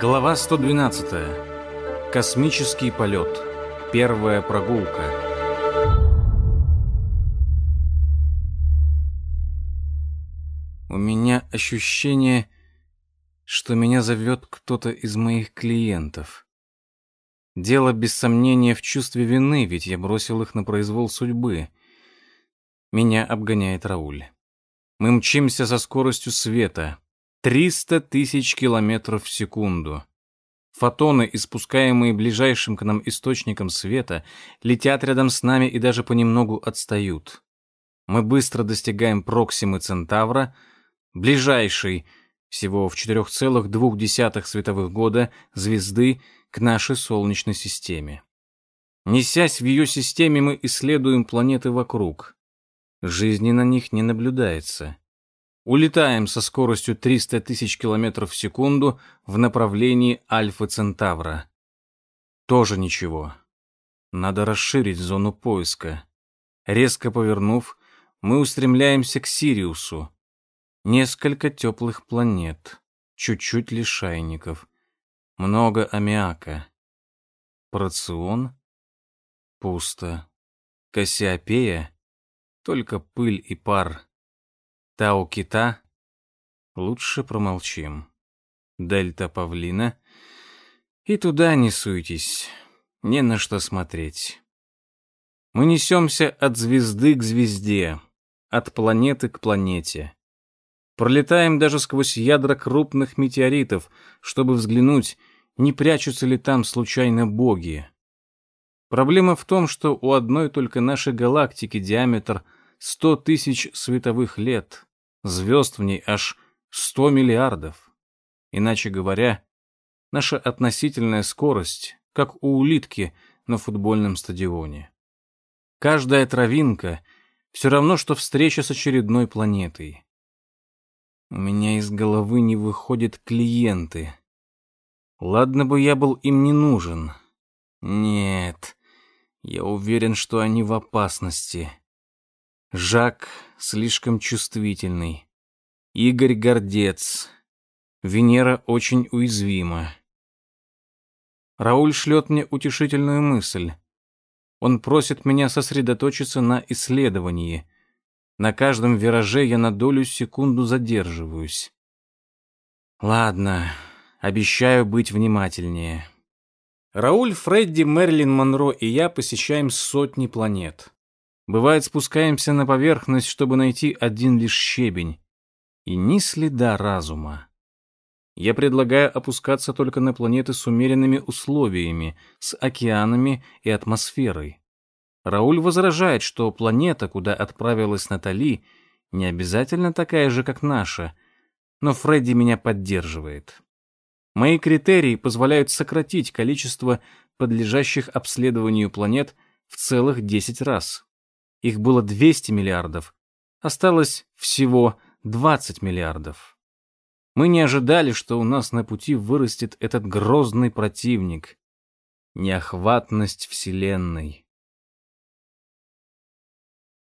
Глава 112. Космический полет. Первая прогулка. У меня ощущение, что меня зовет кто-то из моих клиентов. Дело, без сомнения, в чувстве вины, ведь я бросил их на произвол судьбы. Меня обгоняет Рауль. Мы мчимся со скоростью света. 300 тысяч километров в секунду. Фотоны, испускаемые ближайшим к нам источником света, летят рядом с нами и даже понемногу отстают. Мы быстро достигаем Проксимы Центавра, ближайшей, всего в 4,2 световых года, звезды к нашей Солнечной системе. Несясь в ее системе, мы исследуем планеты вокруг. Жизни на них не наблюдается. Улетаем со скоростью 300 тысяч километров в секунду в направлении Альфа Центавра. Тоже ничего. Надо расширить зону поиска. Резко повернув, мы устремляемся к Сириусу. Несколько теплых планет, чуть-чуть лишайников, много аммиака. Порцион? Пусто. Кассиопея? Только пыль и пар. Тау кита? Лучше промолчим. Дельта павлина? И туда не суйтесь. Не на что смотреть. Мы несемся от звезды к звезде, от планеты к планете. Пролетаем даже сквозь ядра крупных метеоритов, чтобы взглянуть, не прячутся ли там случайно боги. Проблема в том, что у одной только нашей галактики диаметр — Сто тысяч световых лет, звезд в ней аж сто миллиардов. Иначе говоря, наша относительная скорость, как у улитки на футбольном стадионе. Каждая травинка все равно, что встреча с очередной планетой. У меня из головы не выходят клиенты. Ладно бы я был им не нужен. Нет, я уверен, что они в опасности. Жак слишком чувствительный. Игорь гордец. Венера очень уязвима. Рауль шлет мне утешительную мысль. Он просит меня сосредоточиться на исследовании. На каждом вираже я на долю секунду задерживаюсь. Ладно, обещаю быть внимательнее. Рауль, Фредди, Мерлин Монро и я посещаем сотни планет. Бывает, спускаемся на поверхность, чтобы найти один лишь щебень. И ни следа разума. Я предлагаю опускаться только на планеты с умеренными условиями, с океанами и атмосферой. Рауль возражает, что планета, куда отправилась Натали, не обязательно такая же, как наша, но Фредди меня поддерживает. Мои критерии позволяют сократить количество подлежащих обследованию планет в целых 10 раз. Их было 200 миллиардов. Осталось всего 20 миллиардов. Мы не ожидали, что у нас на пути вырастет этот грозный противник. Неохватность Вселенной.